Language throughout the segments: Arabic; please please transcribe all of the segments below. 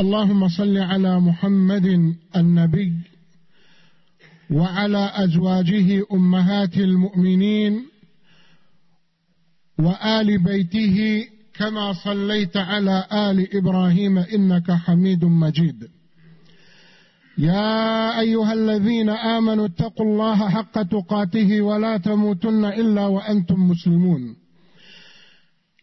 اللهم صل على محمد النبي وعلى أزواجه أمهات المؤمنين وآل بيته كما صليت على آل إبراهيم إنك حميد مجيد. يا أيها الذين آمنوا اتقوا الله حق تقاته ولا تموتن إلا وأنتم مسلمون.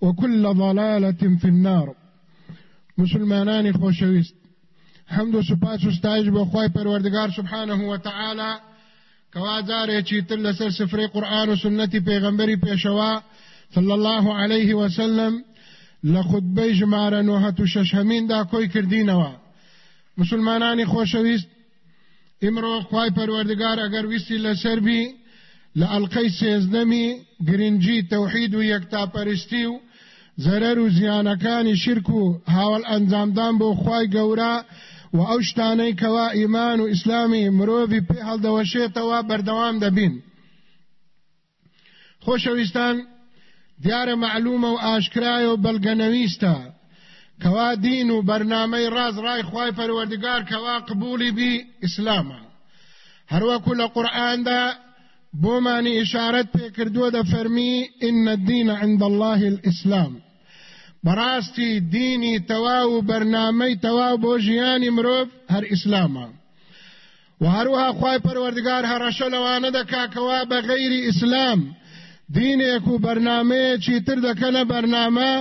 وكل ضلالة في النار. مسلمانان خوشويست. حمد و سپاس و خی پەروەردگار سبحانه وتعالى کەوازارێکی تر لەسەر قورآن و سنەتی پێغەمبەری پێشەوە صلى الله عليه وسلم لە خودبەی ژمارە نۆهەت و شەشهەمیندا کۆی کردینەوە. مسلمانانی خۆشەویست ئیمڕۆ خوای پەروەردگار ئەگەر ویستی لەسەربی لە ئەلقەی سێزدەمی گرنگی تەوحید و یەکتاپەرستی و زەرەر و زیانەکانی شرک و هاوڵ ئەنجامدان بۆ خوای گەورە و ئەو شتانەی کەوا ئیمان و ئیسلامی مرۆڤی پێ هەڵدەوەشێتەوە بەردەوام دەبین. خۆشەویستان دیارە معلومە و ئاشکرایە و بەلگەنەویستە. کەوا دین و بەرنامەی ڕاز ڕای خوای پەروەردگار کەوا قبولی بی ئیسلامە. هەروەکو لە قورئاندا بۆمانی ئشارەت پێکردووە دەفەرمی ئین الدین عند الله الإسلام. بەڕاستی دینی تەواو و بەرنامەی تەواو بۆ ژیانی مرۆڤ هەر ئیسلامە و هەروەها خوای پەروەردگار هەڕەشە لەوانە دەکاکەوا بە غەیری ئیسلام دینێک و بەرنمەیەکی تر دەکەنە بەرنامە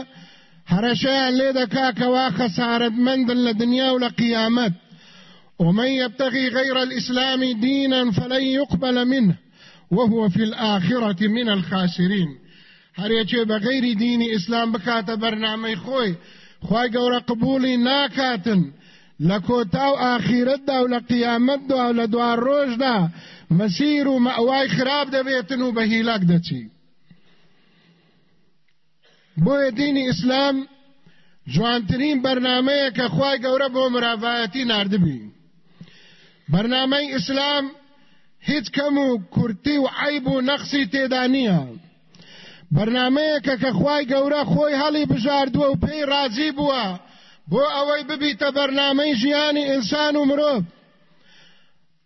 هەرەشەیان لێ دەکاکەوا خەسارەتمەندن لە دنیا و لە قیامەت ومن يبتغي غير الإسلام دينا فلن يقبل منه وهو في الآخرة من الخاسرين هەرێکێ بە غەیری دینی ئیسلام بکاتە بەرنامەی خۆی خی گەورە قبولی ناکاتن. لە کۆتا و ئاخیرەتدا و لە قیامەتدا و لە دوار ڕۆژدا مەسیر و مەوای خراپ دەبێتن و بە هیلاک دەچی بۆیە دینی ئیسلام جوانترین بەرنمەیە کە خی گەورە بۆ مراڤایەتی نردبی بەرنمەی ئیسلام هیچ کەم و کورتی و عیب و نەخسی تێدا نییە بەرنمەیەکە کە خی گەورە خۆی هەڵی بژاردووە و پێی رازی بووە بۆ ئەوەی ببیتە بەرنمەی ژیانی ئینسان و مرۆڤ.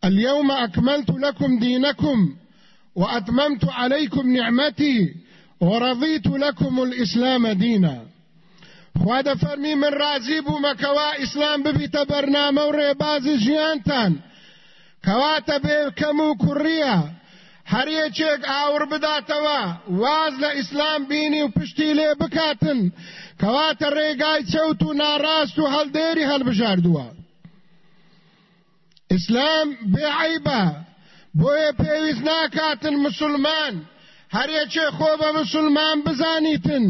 اليوم أكملت لكم دينكم وأتممت عليكم نعمتي ورضيت لكم الإسلام دينا. خواده فرمی من راضی بوومە کەوا ئیسلام ببیتە بەرنامە و ڕێبازی ژیانتان. کەواتە کوڕیە هەریەکێک ئاور بداتەوە. واز لە ئیسلام بینی و پشتی لێ بکاتن. کەواتە ڕێگای چەوت و ناڕاست و هەڵدێری هەڵبژاردووە. ئیسلام بێعیبە بۆیە پێویست ناکاتن مسلمان. هەریەکێ خۆ بە مسلمان بزانیتن.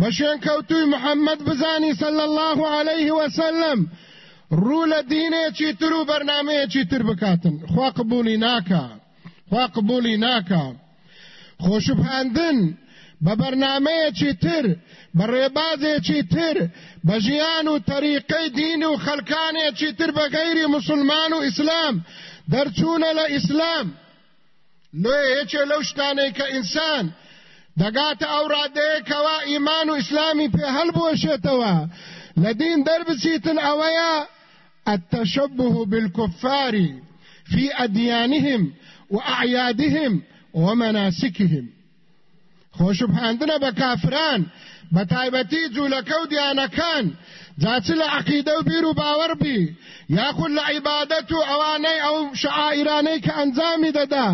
بە شوێن کەوتوی محەممەد بزانی سەل الله عليه وسلم ڕوو لە دینێکی تر و بەرنمەیەکی تر بکاتن. خوا قبولی ناکە خوا قبولی ناکە خۆشبهاندن بە بەرنمەیەکی تر بە ڕێبازێکی تر بە ژیان و تەریقەی دین و خەلکانێکی تر بە مسلمان و ئیسلام دەرچوونە لە ئیسلام لێ یەکێ لەو شتانەی کە ئینسان دەگاتە ئەو ڕادەیەکەوە ئیمان و ئیسلامی پێ هەڵبۆشێتەوە لە دین دەربچیتن التشبه بالكفار في أديانهم وأعيادهم ومناسكهم. خۆشبهاندنە بە کافران بە تایبەتی جوولەکە و دیانەکان. جا چ لە عقیدە و بیر و باوەڕ بی. یاخود لە عیبادەت و ئەوانەی ئەو شعائرانەی کە ئەنجامی دەدا.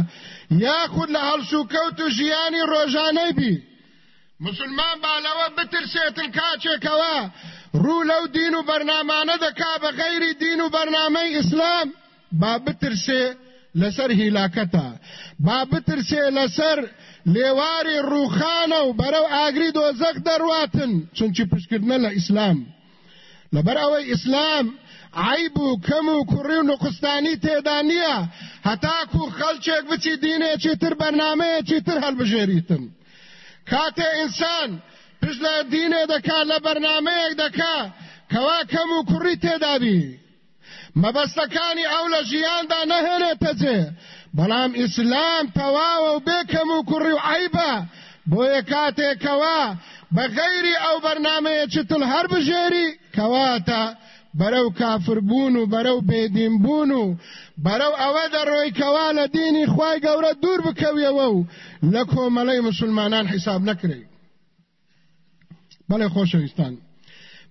یاخود لە هەڵسوکەوت و ژیانی ڕۆژانەی بی. مسلمان بالەوە بترسێتن کاچێکەوە. ڕوو لەو دین و بەرنامانە دەکا بە غەیری دین و بەرنامەی ئیسلام. با بترسێ لەسەر هیلاکەتە با بترسێ لەسەر لێواری ڕووخانە و بەرەو ئاگری دۆزەق دەڕواتن چونکی پشکردنە لە ئیسلام لەبەر ئەوەی ئیسلام عیب و کەم و کوڕی و نقستانی تێدا نییە هەتاکو خەڵچێک بچی دینێکی تر بەرنمەیەکی تر هەڵبژێریتن کاتێ ئینسان پشت لە دینێ دەکا لە بەرنمەیەک دەکا کەوا کەم و کوڕی تێدابی مەبەستەکانی ئەو لە ژیاندا نەهێنێتە جێ بەڵام ئیسلام تەواوە و بێکەم و کوڕی و عیبە بۆیە کاتێکەوە بە غەیری ئەو بەرنمەیەکی تل هەر بژێری کەواتە بەرەو کافربوون و بەرەو بێدینبوون و بەرەو ئەوە دەڕۆی کەوا لە دینی خوای گەورە دوور بکەویەوە و لە کۆمەڵەی مسلمانان حیساب نەکرێ بەڵێ خۆشەویستان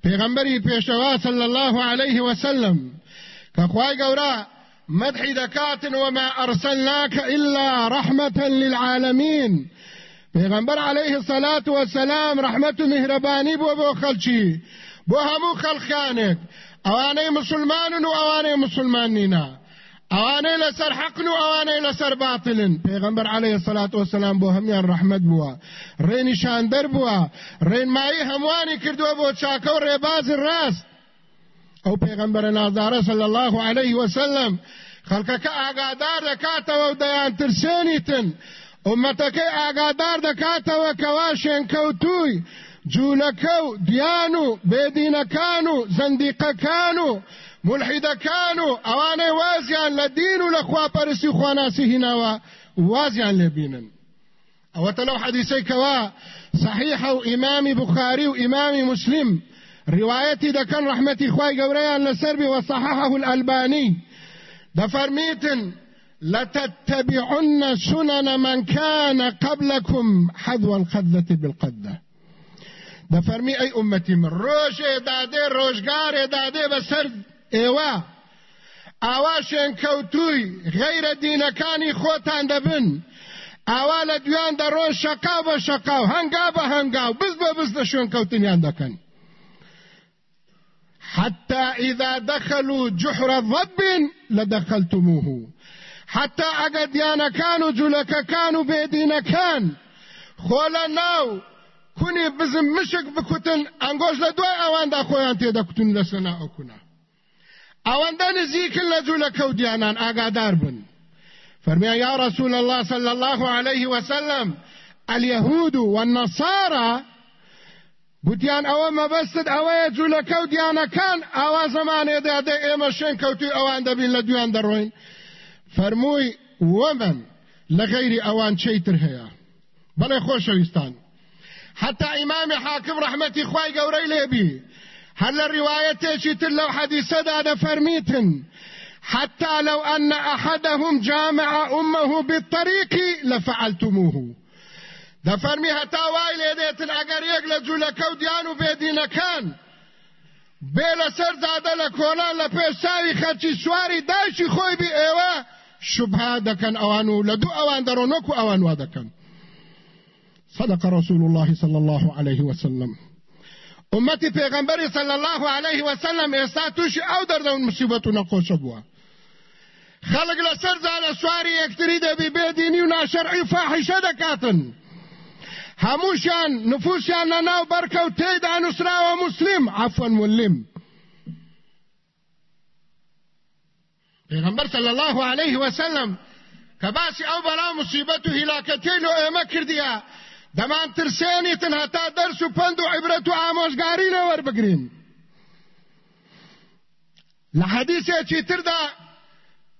پێغەمبەری پێشەوا صلی الله عليه وسلم خوای گەورە مدحي دكات وما أرسلناك إلا رحمة للعالمين. پیغمبر عليه الصلاة والسلام رحمة مهرباني بو بو خلچي بو همو خلقانك اواني مسلمان و اواني مسلمانينا اواني لسر حق و اواني لسر باطل پیغمبر عليه الصلاة والسلام بو هميان رحمت بوا. رين شاندر بوا. رين ماي همواني كردوا بو چاكو ريباز الراس أو پیغمبر نازاره صلی الله علیه وسلم خلقەکە ئاگادار دەکاتەوە و دەیان ترسێنیتن ئومەتەکەی ئاگادار دەکاتەوە کەوا شێنکەوتووی جوولەکە دیان و بێدینەکان و زەندیقەکان و ملحیدەکان و ئەوانەی وازیان لە دین و لە خواپەرسی خواناسی هیناوە وازیان لێبینن ئەوەتە لەو حەدیسەی کەوا صحیحە و ئیمامی بخاری و ئیمامی مسلم روايتي دكان رحمتي خواي قوريان لسربي وصححه الألباني دفرميتن لتتبعن سنن من كان قبلكم حذو القذة بالقذة. دفرمي أي أمتي من روش دادي روشگار دادي بسر إيوا اواشن كوتوي غير دينكاني خوتان دبن. اوا لدوان در روش شقاو بشقاو هنگا بهنگاو بز ببز دشون كوتنيان دكن. حتى إذا دخلوا جحر ضب لدخلتموه. حتى أقد يانا كانوا جلك كانوا بيدين كان. خولا ناو كوني بزم مشك بكتن انگوش لدوي اوان دا خويان تيدا كتن لسنا أو كنا اوان دا نزيك لجلك وديانان اقادار بن. فرمي يا رسول الله صلى الله عليه وسلم اليهود والنصارى گوتیان ئەوە مەبەستت ئەوەیە جوولەکە و دیانەکان ئاوا زمانێدا دە ئێمە شوێن کەوتی ئەوان دەبین لە دویان دەڕۆین. فەرمووی وەمن لە غەیری ئەوان چیتر هەیە. بەڵێ خۆشەویستان. حتى إمام حاكم رحمتي خواي قوري ليبي هل الرواية تر لو حديثة دا فرميتن حتى لو أن أحدهم جامع أمه بالطريق لفعلتموه. دەفەرمی هەتا وای لێ دێتن ئەگەر یەک لە جوولەکە و دیان و بێدینەکان بێ لەسەر زادە لە کۆلان لە پێشاوی خەرچی سواری داشی خۆی بی ئێوە شبها دەکەن ئەوان و لە دوو ئەوان دەڕۆنۆک و ئەوان وا دەکەن. صدق رسول الله صلى الله عليه وسلم. امتی پیغمبری صلی الله علیه وسلم ئێستا تووشی ئەو دەردەون مصیبەت و نەخۆشە بووە. خەڵک لەسەر زانە سواری یەکتری دەبی بێدینی و ناشەرعی فاحیشە دەکاتن. هموشان نفوسیان لناو برکو تیدا نسرا و مسلم. عفوا ملم پیغمبر صلی الله علیه وسلم کباسی أو بلا مصیبت و هلاکتی لو ایمه کردیا دمان ترسینی تنها تا درس و پند و عبرت و آموزگاری لور بگرین. لحديث يتر دا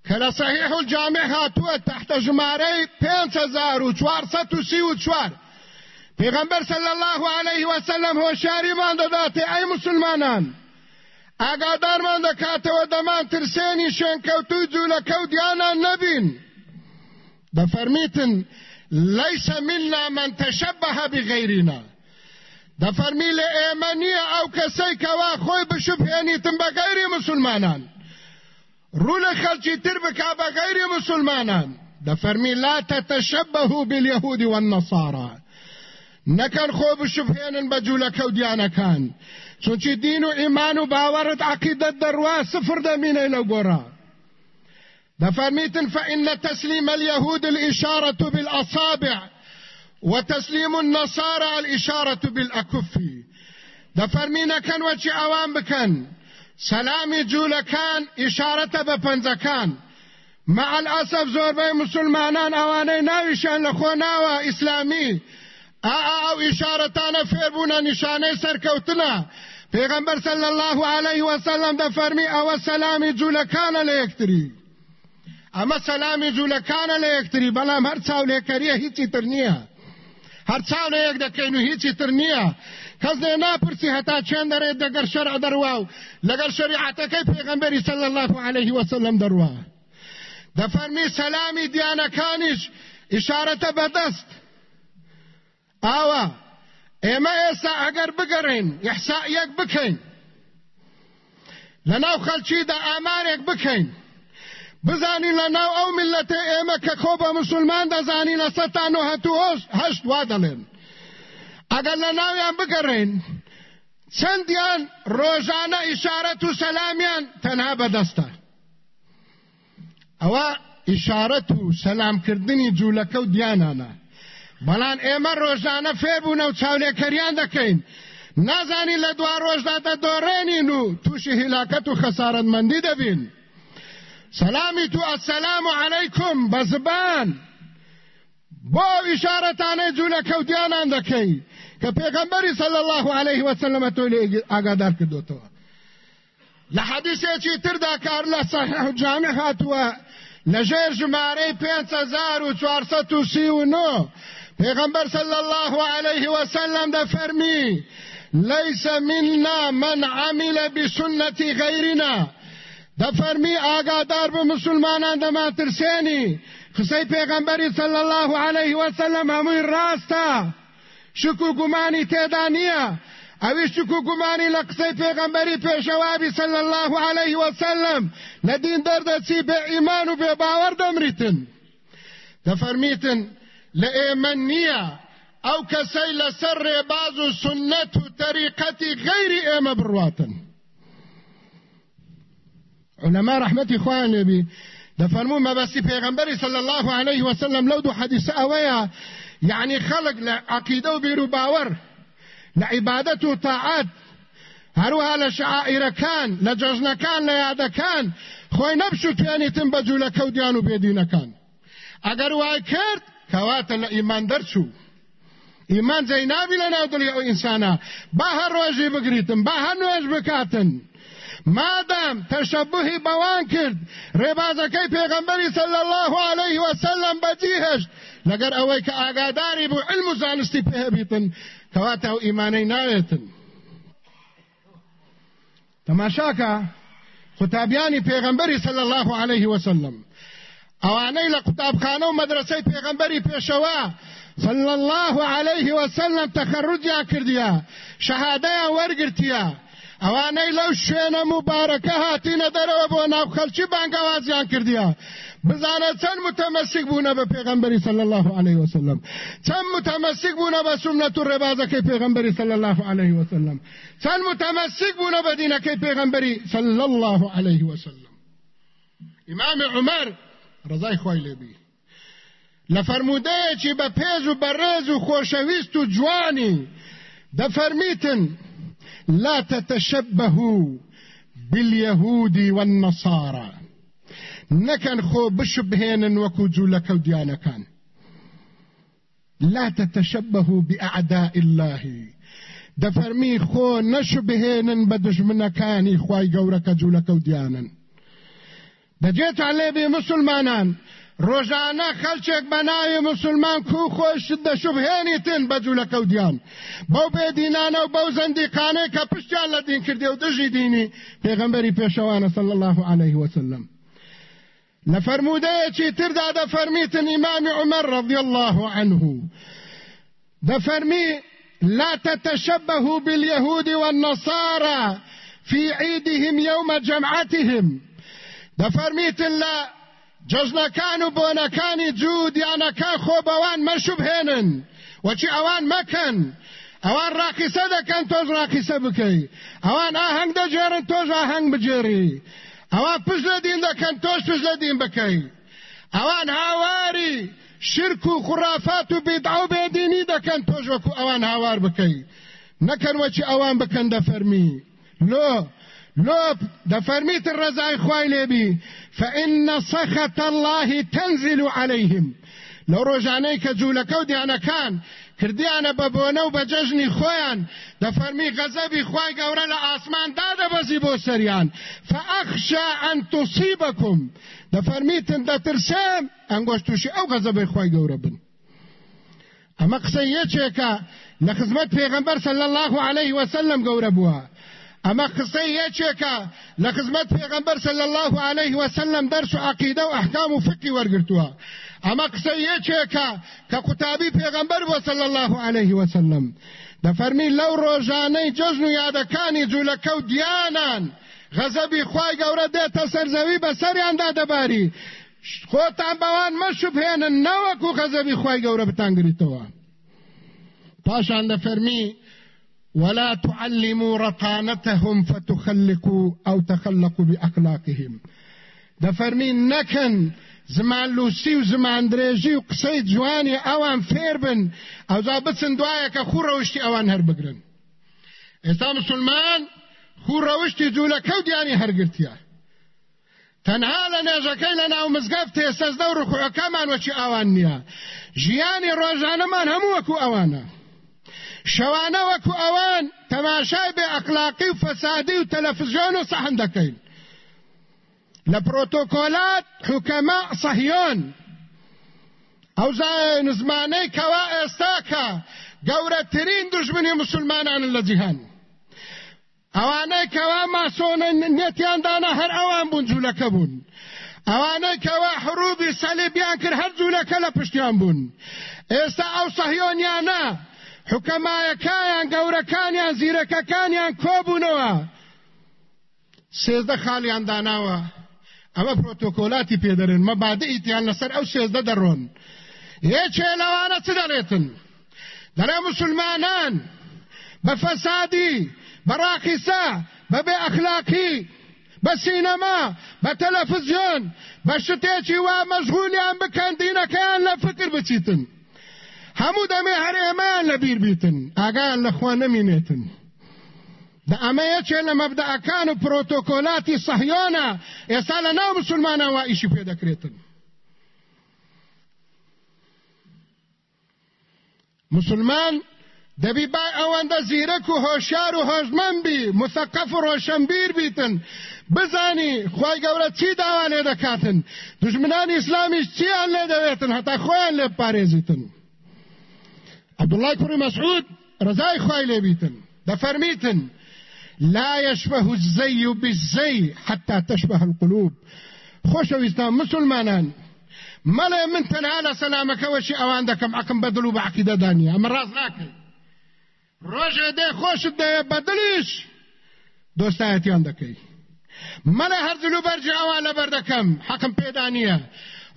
كلا صحيح الجامع هاتوه تحت جماري 5434 پیغمبر صلی الله علیه و سلم هوشیاری مان داته ای مسلمانان. اگادار مان دکاته و دمان ترسینی شن کوتو جوله کو دیانا نبین. دفرمیتن ليس منا من تشبه بغيرنا دا فرمی له ایمانیه أو کسی کوا خوی بشبهنی تم بغیر مسلمانان. رول خلچی تر بکا بغیر مسلمانان. دا فرمی لا تتشبهوا باليهود والنصارى نەکەن خۆ بشبهێنن بە جوولەکە و دیانەکان چونچی دین و ئیمان و باوەڕت عقیدەت دەڕوا سفر دەمینەی لەو گۆڕە دفرميتن فإن تسليم اليهود الإشارة بالأصابع وتسليم النصارى الإشارة بالأكف دفرمينا كان وچي اوام بكن سلامي جول كان إشارة بپنزكان مع الأسف زور بي مسلمانان اواني ناوشان لخوناوا إسلامي أو إشارتانا فيربونا نشاني سركوتنا پیغمبر صلى الله عليه وسلم دفرمي أو سلامي جول كان ليكتري ئەمە سەلامی جوولەکانە لە یەکتری بەڵام هەر چاولێکەریە هیچی تر نییە هەر چاو لە یەک دەکەین و هیچی تر نییە کەس لێ ناپرسی هەتا چێن دەرێت دەگەر شەرع دەروا و لەگەر شریعەتەکەی پێغەمبەری صلی الله عليه وسلم دەروا دەفەرمی سەلامی دیانەکانیش ئشارەتە بەدەست ئاوە ئێمە ئێستا ئەگەر بگەڕین یحسائیەک بکەین. لەناو خەلچیدا ئامارێک بکەین. بزانی لە ناو ئەو ملەتە ئێمە کە کۆ بە مسلمان دەزانی لە سەتان و هەشت وا دەڵێن. ئەگەر لە ناویان بگەڕێن چەندیان ڕۆژانە ئیشارەت و سەلامیان تەنها بەدەستە. ئەوە ئیشارەت و سەلامکردنی جوولەکە و دیانانە. بەڵام ئێمە ڕۆژانە فێبوونە و چاولێکەریان دەکەین. نازانی لە دوا ڕۆژداتە دۆڕێنین و تووشی هیلاکەت و خەسارەتمەندی دەبین. سەلامی تو ئەسەلام و عەلەیکم بە زبان. بۆ ئیشارەتانەی جوولەکەوتیانان دەکەی کە پێغەمبەری سەلی الله عليه وسلم تۆ لێ ئاگادار کردوتەوە. لە حەدیثێکی تردا کار لە سەحیح جامع هاتووە لەژێر ژمارەی 5439 پیغمبر صلی الله علیه وسلم دا فرمی ليس منا من عمل بسنة غيرنا دا فرمی آگادار به مسلمانان دا ما ترسینی قصی پیغمبری صلی الله علیه وسلم همین راستا. شکو گمانی تیدانیا اویش چکو گمانی لقصی پیغمبری پیشوابی صلى الله عليه وسلم. لدین درده چی به ایمان و به باور دمریتن. دا فرمیتن ئێمە نییە ئەو کەسەی لەسەر ڕێباز و سنەت و تەریقەتی غەیری ئێمە بڕواتن علماء رحمتي خوان لبي دفرمو ما بس پیغمبر صلى الله عليه وسلم لو دو حديث اويا يعني خلق لعقيدة وبيرو باور لعبادته وطاعات. هروها لشعائر كان لجزن كان لياد كان. خوي نبشو تياني تنبجو لكوديانو بيدين كان. اگر واي كرت كواتا لإيمان درشو ایمان زینابی لنا دلی أو إنسانا. با هر روزی بگریتن با هر نوز بکاتن. مادام تشبهی بوان کرد ڕێبازەکەی پێغەمبەری صلی الله عليه وسلم بەجیهشت لەگەڵ ئەوەی کە ئاگاداری بوو علم و زانستی پێبیتن کەواتە ئەو ئیمانەی ناوێتن تەماشاکە قوتابیانی پێغەمبەری صلی الله عليه وسلم. ئەوانەی لە قوتابخانە و مەدرسەی پێغەمبەری پێشەوە صلى الله عليه وسلم تخرجیا کردیا شهادەیان وەرگرتیا ئەوانەی لەو شوێنە مبارەکە هاتینە دەرەوە بۆ ناو خەلکی بانگەوازیان کردیا بزانە چەند متەمەسیک بوونە بە پێغەمبەری صلی الله عليه وسلم. چەند متەمەسیک بوونە بە سنت و ڕێبازەکەی پێغەمبەری صلی الله عليه وسلم. چەند متەمەسیک بوونە بە دینەکەی پێغەمبەری صلی الله عليه وسلم. امام عمر ڕزای خۆی لێبی لە فرمودەیەکی بە پێز و بەڕێز و خۆشەویست و جوانی دەفەرمیتن لا تتشبهوا باليهود والنصارى خو بشبهين وكو جولك وديانا كان لا تتشبهوا بأعداء الله. دفرمي خو نشبهين بدجمنكاني خواي قورك جولك وديانا دەجێت لێ بێ مسلمانان ڕۆژانە خەلچێک بەناوی مسلمان کو خۆش دەشوبهێنیتن بە جوولە کەوتیان بەو بێدینانە و بەو زەندیقانەی کە پشتیان لە دین کردێ و دژی دینی. پێغەمبەری پێشەوانە صلی الله عليه وسلم لە فرمودەیەکی تردا دەفەرمیتن ئیمامی عمر رضی الله عنه. دەفەرمی لا تتشبهوا باليهود والنصارى في عيدهم يوم جمعتهم. دەفەرمیتن لە جەژنەکان و بۆنەکانی جوود یانەکان خۆ بەوان مەشوبهێنن وەچی ئەوان مەکەن. ئەوان ڕاقیسە دەکەن تۆش ڕاقیسە بکەی. ئەوان ئاهەنگ دەجێرن تۆش ئاهەنگ بجێری ئەوان پشت لە دین دەکەن تۆش پشت لە دین بکەی. ئەوان هاواری شرک و خوڕافات و بیدعا و بێدینی دەکەن تۆش وەکو ئەوان هاوار بکەی. نەکەن وەچی ئەوان بکەن دەفەرمی. لۆ لوب دفرميت الرزاي خوای بي فإن سخط الله تنزل عليهم. لو رجعني كجولكو ديانا كان کردیانە بەبوونە و بەجەژنی خۆیان دەفەرمی غەزەبی خی گەورە لە ئاسمان دادەبەزی بۆ سەریان فەئەخشا ئەن تووسیبەکم دەفەرمیتن دەترسێم ئەنگۆش تووشی ئەو غەزەبی خی گەورە بن. ئەمە قسە یەکێکە لە خزمەت پێغەمبەر صلی الله عليه وسلم گەورە أما قصة یەکێکە لە خزمەت پێغەمبەر صلی الله عليه وسلم درس و عقیده و احکام و فقه ورگرتووە أما قصة یەکێکە کە قوتابی پێغەمبەر بۆ صلی الله عليه وسلم. دەفەرمی لەو ڕۆژانەی جەژن و یادەکانی جوولەکە و دیانان غەزەبی خوای گەورە دێتە سەرزەوی بەسەریاندا دەباری خۆتان بەوان مەشوبهێنن نەوەکو غەزەبی خوای گەورە بتانگریتەوە پاشان دەفەرمی ولا تعلموا رطانتهم فتخلقوا أو تخلقوا بأخلاقهم. ده فرمین نکن زمان لوسی و زمان درێژی و قسەی جوانی ئەوان فێر بن ئەو زا بچن دوایەکە خوڕەوشتی ئەوان هەر بگرن ئێستا مسلمان خوڕەوشتی جوولەکە و دیانی هەرگرتیە تەنها لە نێژەکەی لە ناو مزگەفت تێسەزدە و ڕخوەکەمان وەچی ئەوان نییە ژیانی ڕۆژانەمان هەموو ئەوانە شەوانە وەکو ئەوان تەماشای بێ ئەقلاقی و فەسادی و تەلەفزیۆن و سەحن دەکەین. لە پرۆتۆکۆلات حکەما سەهیۆن ئەو زمانەی کەوا ئێستاکە گەورەترین دژمنی مسلمانانن لە جیهان. ئەوانەی کەوا ماسۆنە نێتیاندانە هەر ئەوان بوون جوولەکە بوون. ئەوانەی کەوا حروبی سەلیبیان کرد هەر جوولەکە لە پشتیان بوون. ئێستا ئەو سەهیۆنیانە حکەمایەکانیان گەورەکانیان زیرەکەکانیان کۆبوونەوە سێزدە خاڵیان داناوە. ئەمە پرۆتۆکۆلاتی پێدەرن مەبادئیتیان لەسەر ئەو سێزدە دەڕۆن. هێچێ لەوانە چ دەڵێتن دەڵێ مسلمانان. بە فەسادی بە ڕاقیسە بە بێ ئەخلاقی بە سینەما بە تەلەفزیۆن بە شتێکی وا مەشغولیان بکەن دینەکەیان لە فکر بچیتن. هەموو دەمێ هەر ئێمەیان لەبیر بیتن. ئاگایان لەخوا نەمینێتن. دا ئەمە یەکێ لە مەبدەعەکان و پرۆتۆکۆلاتی سەحیۆنە ئێستا لە ناو مسلمانان وا ئیشی پێ دەکرێتن. مسلمان دەبی با ئەوەندە زیرەک و هۆشار و هۆژمەند بی مثقف و ڕۆشنبیر بیتن. بزانی خی گەورە چی داوا لێ دەکاتن؟ دژمنانی ئیسلامیش چیان لێ دەوێتن؟ هەتا خۆیان لێ پارێزیتن. عبد الله بن مسعود رضای خوای لبیتن دفرمیتن. لا يشبه الزي بالزي حتى تشبه القلوب. خوشويستان مسلمانان ملا من تنها سلامك وشي اوان دكم عقم بدلو بعقيده دانيه اما راز ناكل روجه دي خوش دي بدليش دوستایتیان دکی ملا هرزلو برجع اوان لبردكم حكم بيدانيه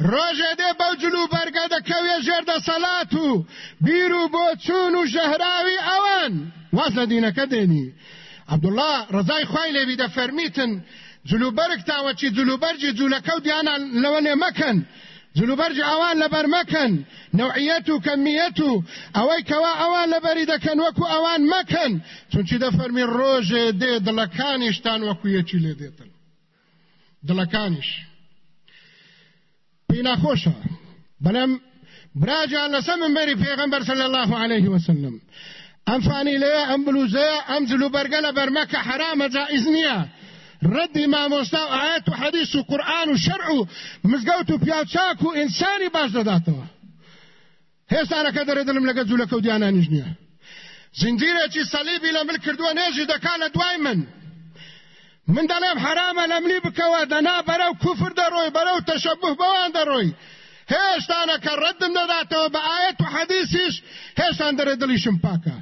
ڕۆژێ دێ بەو جلو بەرگە دەکەوێ ژێر دەسەڵات و بیر و بۆ چوون و ژەهراوی ئەوان. واز لە دینەکە دێنی. عبدوڵڵا ڕزای خوای لێوی دەفەرمیتن جلوبەرگ تاوەچی جلوبەرجی جوولەکە و دیانان لەوە لێ مەکەن. جلوبەرج ئەوان لەبەر مەکەن. نوعیەت و کەمیەت و ئەوەی کەوا ئەوان لەبەری دەکەن وەکو ئەوان مەکەن. چونچی دەفەرمی ڕۆژێ دێ دڵەکانیشتان وەکو یەکی لێ دێتن. دڵەکانیش. پێی ناخۆشە بەڵام براجان لەسە منبەری پێغەمبەر صلی الله عليه وسلم. ئەم فانی لەیە ئەم بلوزەیە ئەم جلوبەرگە لە بەرمەکە حرامە جائز نییە ردی مامۆستا و ئاەت و حەدیث و قورآن و شەرع و مزگەوت و پیاچاک و ئینسانی باش دەداتەوە هێستانەکە دەرێ دڵم لەگە جوولەکە و دیانانیش نییە زنجیرێکی سەلیبی لە مل کردووە نێژی دەکا لە دوای من دەڵێم حرامە لە ملی بکەوە دەنا بەرەو کوفر دەڕۆی بەرەو تەشەبه بەوان دەڕۆی هێشتانە کە ڕەدم دەداتەوە بە ئاەت و حەدیسیش هێشتان دەرێ دڵیشم پاکە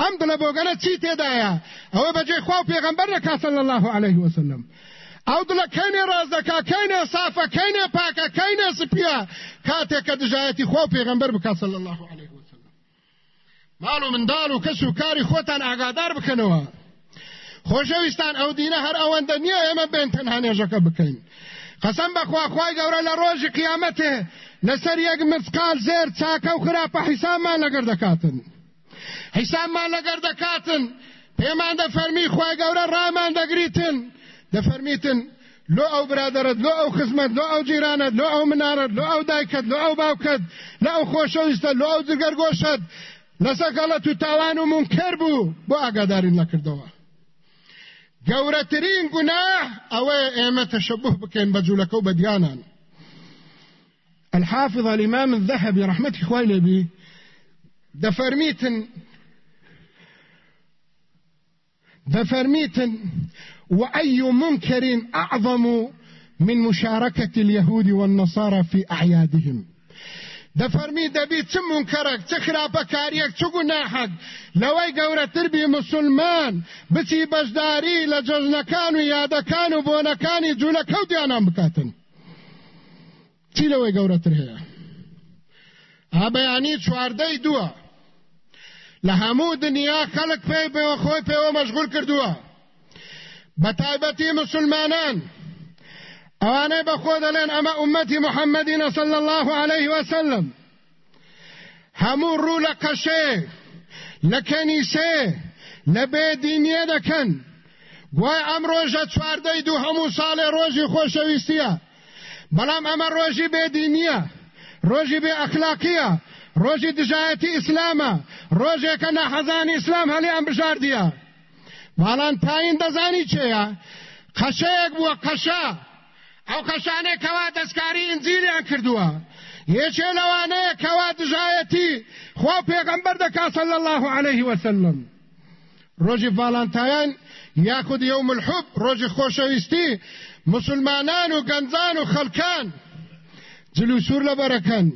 ئەم دڵە بۆگەنە چی تێدایە ئەوە بەجێ خوا پێغەمبەر صلی الله عليه وسلم ئەو دڵە کەینێ ڕاز دەکا کەینێ سافە کەینێ پاکە کەینێ سپیە کاتێک کە دژایەتی و پێغەمبەر بکا صلی الله عليه وسلم ماڵ و منداڵ و کەس و کاری خۆتان ئاگادار بکەنەوە خۆشەویستان ئەو دینە هەر ئەوەندە نییە ئێمە بێن تەنها نێژەکە بکەین. قسم بخوا خوای گەورە لە ڕۆژی قیامەتێ لەسەر یەک مسقال زێر چاکە و خراپە حیسابمان لەگەر دەکاتن. حیسابمان لەگەر دەکاتن. پێمان دەفەرمی خوای گەورە ڕامان دەگریتن. دەفەرمیتن لۆ ئەو برادرت لۆ ئەو خزمەت لۆ ئەو جیرانت لۆ ئەو منارت لۆ ئەو دایکت لۆ ئەو باوکت لۆ ئەو خۆشەویستە لۆ ئەو جگەرگۆشت. لەسەر گەڵەت و تاوان و منکر بوو بۆ ئاگادارین نەکردەوە. گەورەترین گوناه ئەوەیە ئێمە تەشەبه بکەین بە جوولەکە الحافظ الإمام الذهبي رحمة إخواني لبي دفرميتن دفرميتن وأي منكر أعظم من مشاركة اليهود والنصارى في أعيادهم. دەفەرمی دەبی چ منکەرێک چ خراپەکاریەک چ گوناحەک لەوەی گەورەتر بی مسلمان بچی بەشداری لە جەژنەکان و یادەکان و بۆنەکانی جوولەکە و دیانان بکاتن. چی لەوەی گەورەتر هەیە؟ ئابەیانی چواردەی دووە. لە هەموو دنیا خەڵک پێی بێوە خۆی پێوە مەشغول کردووە. بە تایبەتی مسلمانان اوانه بخو دلین اما امتی محمدین صلی الله علیه وسلم. همون رو لقشه لکنیسه لبیدینیه دکن گوای ام روژه چوارده دو همون سال روژی خوشویستیه. بلام اما روژی بیدینیه روژی بی اخلاقیه روژی دجایتی اسلامه روژی که نحزان اسلام هلی ام بجاردیه والان پایین دزانی چه قشه یک بو قشه ئەو کەشانێک کەوا دەستکاری ئنجیلیان کردووە. یەکێ لەوانەیە کەوا دژایەتی خوا پێغەمبەر دەکا صلی الله عليه وسلم. ڕۆژی ڤالانتایان یاخود یوم الحب ڕۆژی خۆشەویستی مسلمانان و گەنجان و خەڵکان جلو سوور لەبەرەکەن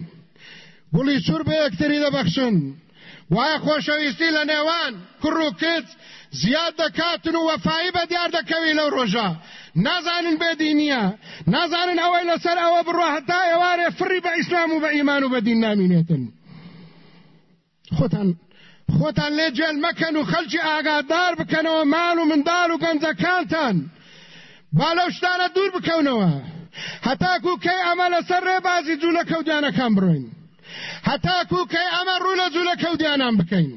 گوڵی سوور بە یەکتری دەبەخشن. وایە خۆشەویستی لە نێوان زیاد دەکاتن و وەفایی بە دیار دەکەوی لەو ڕۆژە. نازانن بێدینیە نازانن ئەوەی لەسەر ئەوە بڕۆ هەتا ئێوارێ فڕی بە ئیسلام و بە ئیمان و بە دین نامینێتن. خۆتان خۆتان لێ گێل مەکەن و خەلکی ئاگادار بکەنەوە مال و منداڵ و گەنجەکانتان. با لەو شتانە دوور بکەونەوە. هەتاکو کەی ئەمە لەسەر ڕێبازی جوولەکە و دیانەکان بڕۆین هەتاکو کەی ئەمە ڕوو لە جوولەکە و دیانان بکەین.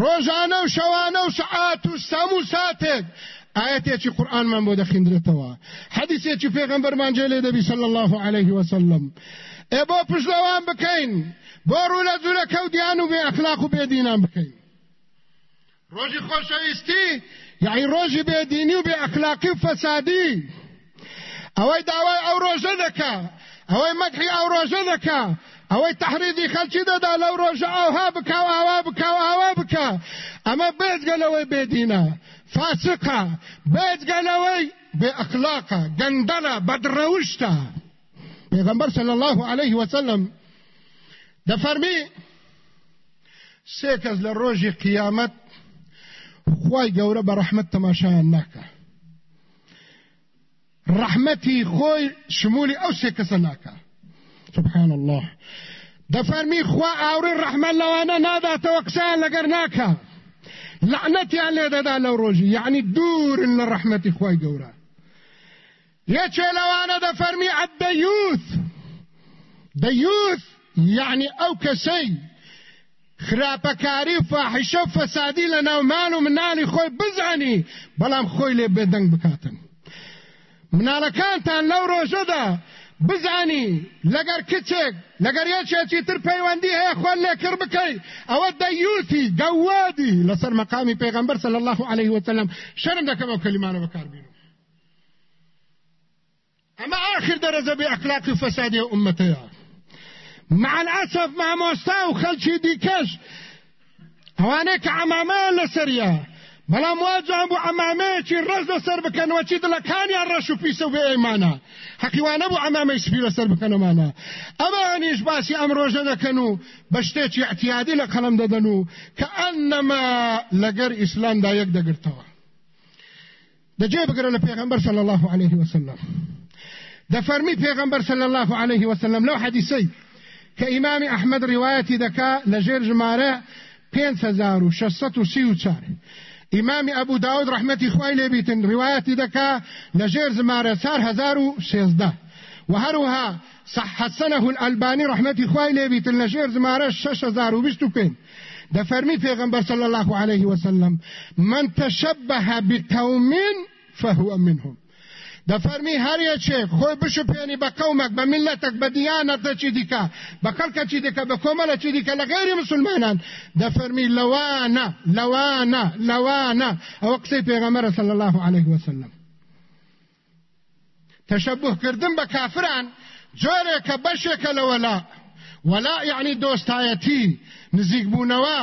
ڕۆژانە و شەوانە و سعات و سات و ساتێک. ئاەتێکی قورآنمان بۆ دەخیندرێتەوە. حەدیسێکی پێغەمبەرمان جێ لێ دەبی صلی الله عليه وسلم ئێ بۆ پشتەوان بکەین. بۆ ڕوو لە جوورە کەوتیان و بێ ئەخلاق و بێدینان بکەین. ڕۆژی خۆشەویستی یعنی ڕۆژی بێدینی و بێ ئەخلاقی و فەسادی. ئەوەی داوای ئەو ڕۆژە دەکا. ئەوەی مەدحی ئەو ڕۆژە دەکا. ئەوەی تحریدی خەلکی دەدا لەو ڕۆژە ئەوها بکە و ئاوا بکە و ئاوا بکە. ئەمە بێزگەلەوەی بێدینە فاسقە بێزگەلەوەی بێ ئەخلاقە گەندەرە بەدڕەوشتە. پێغەمبەر صلی الله عليه وسلم دەفەرمی سێ کەس لە ڕۆژی قیامەت خوای بە ڕەحمەت تەماشایان ناکە. ڕەحمەتی خۆی شمولی ئەو سێ ناکە. سبحان الله. دەفەرمی خوا ڕەحمەت لەوانە ناداتەوە قسەیان لەگەر ناکە لعنەتیان لێ دەدا لەو ڕۆژی یعنی دوورن لە ڕەحمەتی خۆی گەورە یەکێ لەوانە دەفەرمی عەدەیوث دەیوث یعنی ئەو کەسەی خراپەکاری فاحشە فەسادی لە ناومان و مناڵی خۆی بزانی بەڵام خۆی لێ بێدەنگ بکاتن. مناڵەکانتان لەو ڕۆژەدا بزانی لەگەر کچێک لەگەر یەکێکی تر پەیوەندی هەیە خۆن لێکرد بکەی. ئەوە دەیوتی گەوادی لەسەر مەقامی پێغەمبەر صلی الله عليه وسلم. شرم دەکەم ئەو کەلیمانە بەکاربینم ئەمە آخر دەرەجە بێ ئەخلاقی فەسادی ئومەتەیە. مع الأسف مع مۆستا و خەلکی دیکەش. ئەوانەیە کە عەمامان لەسەریە بەڵام واجان بۆ ئەمامەیەکی ڕز لەسەر بکەنەوە چی دڵەکانیان ڕەش و پیسە و بێ ئەیمانە حەقیوانە بۆ ئەمامەی سپی لەسەر بکەنەمانە ئەمانیش باسی ئەم ڕۆژە دەکەن و بە شتێکی احتیادی لە قەڵم دەدەن و کە ئەنەما لەگەر ئیسلامدا یەک دەگرتەوە. دەجێ بگرە لە پێغەمبەر صلی الله عليه وسلم دەفەرمی پێغەمبەر صلی الله عليه وسلم لەو حەدیسەی کە ئیمامی ئەحمەد ڕیوایەتی دەکا لەژێر ژمارە 5634 إمام أبو داود رحمتي خوای لبیتن روایتی دکا لجير زماره سار هزار و سيزده وهروها صح حسنه الألباني رحمتي خوای لبیتن لجير زماره پین ده فرمی پیغمبر صلی الله عليه وسلم من تشبه بقوم فهو منهم. د فەرمی هەریەکێک خۆی بشوپێنی بە قەومێک بە میلەتێک بە دیانەتە چی دیکە بە خەڵکە چی دیکە بە کۆمەلە چی دیکە لە غێری مسلمانان د فەرمی لەوانە لەوانە لەوانە ئەوە قسەی پێغەمەرە صلی الله عليه وسلم تشبه کافران جۆرێکە بەشێکە لە وەلا ولا يعني دۆستایەتی نزیک بوونەوە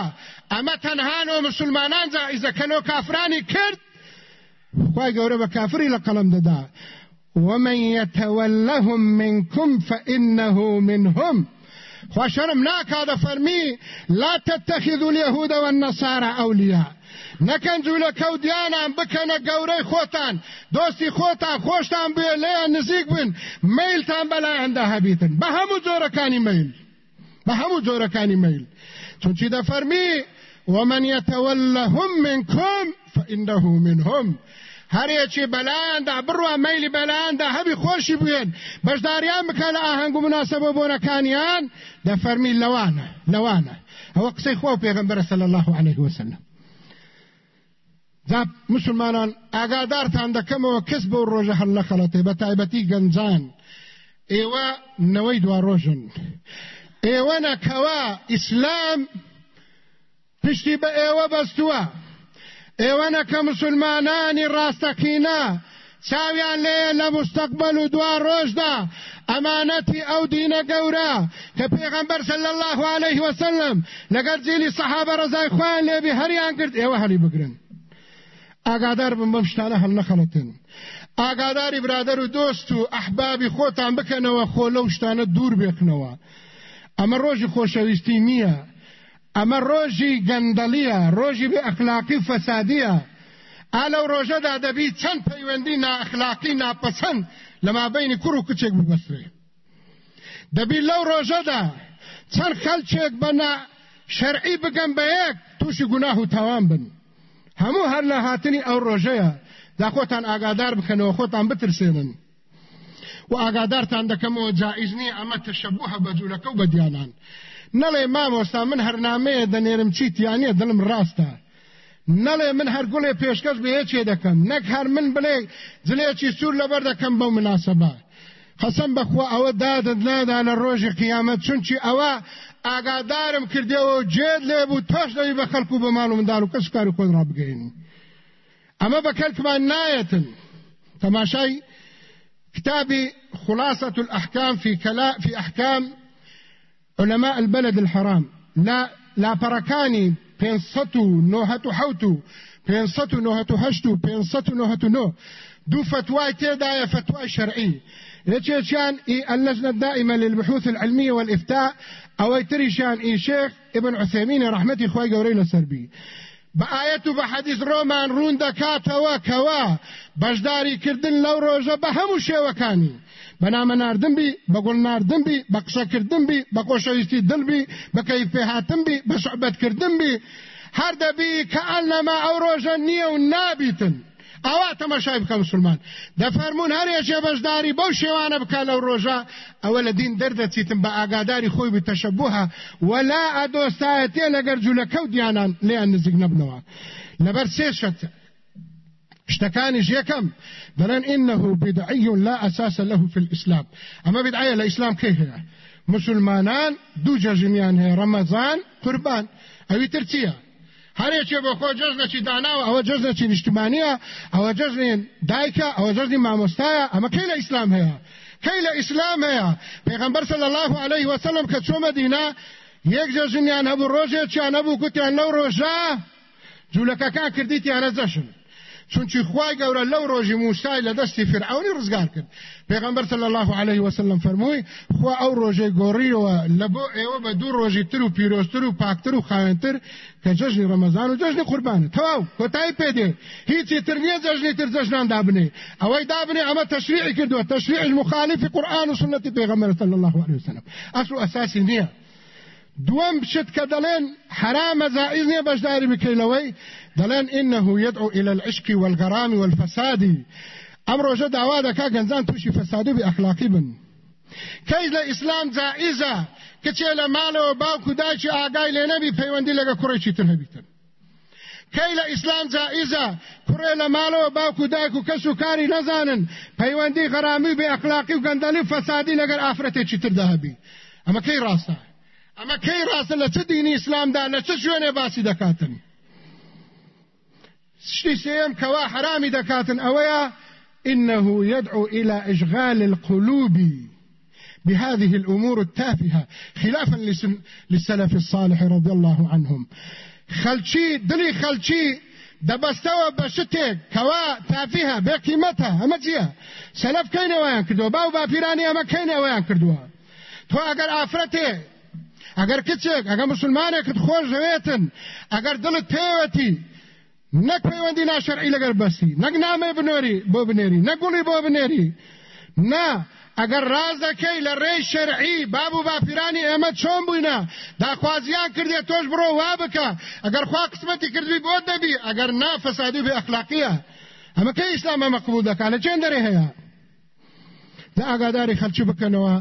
ئەمە تەنهانەوە مسلمانان جائزەکەنەوە کافرانی کرد خوای گەورە بە کافری لە قەڵم ومن يتولهم منكم فإنه منهم. خوشرم ناكاد فرمي لا تتخذوا اليهود والنصارى أولياء. نەکەن جوو لە کەوتیانان بکەنە گەورەی خۆتان دۆستی خۆتان خۆشتان بێ لێیان نزیک بن میلتان بەلایەندا هەبیتن بە هەموو جۆرەکانی میل. بە هەموو جۆرەکانی میل. چونچی دەفەرمی ومن يتولهم منكم فإنه منهم. هەرێکی بەلایاندا بڕوە مەلی بەلایاندا هەبی خۆشی بوێن بەشداریان بکە لە ئاهەنگ و مناسبە بۆنەکانیان دەفەرمی لەوانە لەوانە ئەوە قسەی خۆ پێغمبەر صلی الله عليه وسلم مسلمانان ئاگادارتان دەکەمەوە کەس بۆ ڕۆژە هەر لە خەڵەتێ بە تایبەتی گەنجان ئێوە نەوەی دوا ڕۆژن ئێوە نەکەوە ئیسلام پشتی بە ئێوە بەستووە ئێوەنە کە مسلمانانی ڕاستەقینە چاویان لێ لە مستقبل و دوا ڕۆژدا. ئەمانەتی ئەو دینە گەورە کە پێغەمبەر صلی الله عليه وسلم لەگەڵ جیلی سەحابە ڕزای خوان لێبی هەڵیان گرت ئێوە هەڵی بگرن. ئاگادار بم بەم شتانە هەم نەخەڵەتن. ئاگاداری برادر و دۆست و ئەحبابی خۆتان بکەنەوە خۆ لەو شتانە دوور بێکنەوە. ئەمە ڕۆژی خۆشەویستی نییە. ئەمە ڕۆژی گەندەلیە ڕۆژی بێ ئەخلاقی فەسادیە. ئالەو ڕۆژەدا دەبی چەند پەیوەندی ناخلاقی ناپەسەند لە مابینی کوڕ و کچێک ببەسرێ دەبی لەو ڕۆژەدا چەند خەلچێک بەنا شەرعی بگەم بە یەک تووشی گوناه و تاوان بن. هەموو هەر لە هاتنی ئەو ڕۆژەیە. دا خۆتان ئاگادار بکەنەوە خۆتان بترسێنن. و ئاگادارتان دەکەمەوە جائز نییە ئەمە تەشەبووە بە جوولەکە و بە دیانان. نەڵێ مامۆستا من هەرنامەیە دەنێرم چیتیانە دڵم ڕاستە. نەڵێ من هەر گوڵێ پێشکەش بە یەکێ دەکەم؟ نەک هەر من بڵێ جلێکی سوور لەبەر دەکەم بەو مناسبە. قەسم بەخوا ئەوە دادت نادا لە ڕۆژی قیامەت چونچی ئەوە ئاگادارم کردەوە جێت لێ بوو تۆش دەوی بە خەڵکو بە ماڵ و منداڵ و کەس کار و خۆت ڕابگەین. ئەمە بە کەلکمان نایەتن. تەماشای كتابي خلاصة الأحكام في كلا في أحكام علماء البلد الحرام. لا لا بركاني بينصتو نوهتو حوتو بينصتو نوهتو هشتو بينصتو نوهتو نو. دو فتوى تيدا فتوى شرعي. يتشان إي اللجنة الدائمة للبحوث العلمية والإفتاء أو تريشان إي شيخ ابن عثيمين رحمتي بە ئاەت و بە حەدیز ڕۆمان ڕوون دەکاتەوە کەوا. بەشداریکردن لەو ڕۆژە بە هەموو شێوەکانی. بەنامە نردنبی بە گوڵ نردنبی بە قسەکردنبی بە خۆشەویستی دڵبی بە کەیفێهاتنبی بە شعبەتکردنبی هەردەبی کە ئەلەما ئەو ڕۆژە نییە و نابیتن. ئەوە تەمەشای بکە مسلمان دەفەرمونون هەرێکێ بەشداری بەو شێوانە بکە لەو ڕۆژە ئەوە لە دین دەردەچیتن بە ئاگاداری خۆی بتەشەبووها. ولا ئەدۆستایەتێ لەگەر جوولەکە و دیانان لیان نزیک نەبنەوە. لەبەر سێ شەت. اشتكاني جيكم دلن إنه بدعي لا أساس له في الإسلام. أما بدعية الإسلام كيف هي مسلمانان دو جەژنیان هەیە ڕەمەزان قوربان. ئەوی ترچیە هەرێکێ بۆ خۆ جەژنەی داناوە ئەوە جەژنەی نیشتمانیە ئەوە جەژنی دایکە ئەوە جەژنی مامۆستایە ئەمە کەی لە ئیسلام هەیە کەی لە ئیسلام هەیە پێغەمبەر صلی الله عليه وسلم کە چۆ مەدینە یەک جەژنیان هەبوو ڕۆژێکیان هەبوو گوتیان لەو ڕۆژە جوولەکەکان کردیتیانە جەژن چونکی خوای گەورە لەو ڕۆژی موسای لە دەستی فرعونی ڕزگار کرد. پێغمبەر صلی الله عليه وسلم فەرمووی خوا ئەو ڕۆژەی گۆڕیەوە لە بۆ ئێوە بە دوو ڕۆژی تر و پیرۆستر و پاکتر و خاوێنتر کە جەژنی ڕەمەزان و جەژنی قوربانە تەواو کۆتایی پێدێ هیچی تر نییە جەژنی تر جەژنان دابنێ. ئەوەی دابنێ ئەمە تەشریعی کردووە تەشریع مخالفی قورآن و سنەتی پێغمبەر صلی الله عليه وسلم ئەسڵ ئەساسی نییە. دوام بشت کە دەڵێن حرامە زائز نییە بەشداری بکەیلەوەی دەڵێن إنه يدعو إلى العشق والغرام والفساد. ئەم ڕۆژە داوا دەکا گەنجان تووشی فەساد و بێئەخلاقی بن. کچێ لە ماڵەوە باوکو دایکی ئاگای لێ نەبی پەیوەندی لەگە کوڕێکی تر هەبیتن کەی لە ئیسلام جائزە کوڕێ لە ماڵەوە باوکو دایک و کەس و کاری نەزانن پەیوەندی غەرامی بێ ئەخلاقی و گەندەلی فەسادی لەگەر ئافرەتێکی تر داهبی ئەمە کەی ڕاستە ئەمە کەی ڕاستە لە چ دینی ئیسلامدا لە چ شوێنێ باسی دەکاتن شتي سيم كوا حرامي دكاتن أويا إنه يدعو إلى إشغال القلوب بهذه الأمور التافهة خلافا للسلف الصالح رضي الله عنهم. خلشي دلي خلشي دبستوا بشتك كوا تافهة بقيمتها أما جيا سلف كين ويان كردوا باو بافيراني أما كين ويان كردوا تو اگر آفرته اگر کچک اگر مسلمانه کت خوش رویتن اگر دلت پیوتی نەک پەیوەندی ناشەرعی لەگەر بەسی. نەک نامێ بنۆری بۆ بنێری نەگوڵی بۆ بنێری. نا ئەگەر ڕاز دەکەی لە ڕێی شەرعی باب و باپیرانی ئێمە چۆن بووینە داخوازیان کردێت تۆش بڕۆ وا بکە. ئەگەر خوا قسمەتی کردوی بۆ دەبی ئەگەر نا فەسادی بێ ئەخلاقیە. ئەمە کەی ئیسلام ئەمە قبول دەکات لە چێن دەرێ هەیە؟ دا ئاگاداری خەلکی بکەنەوە.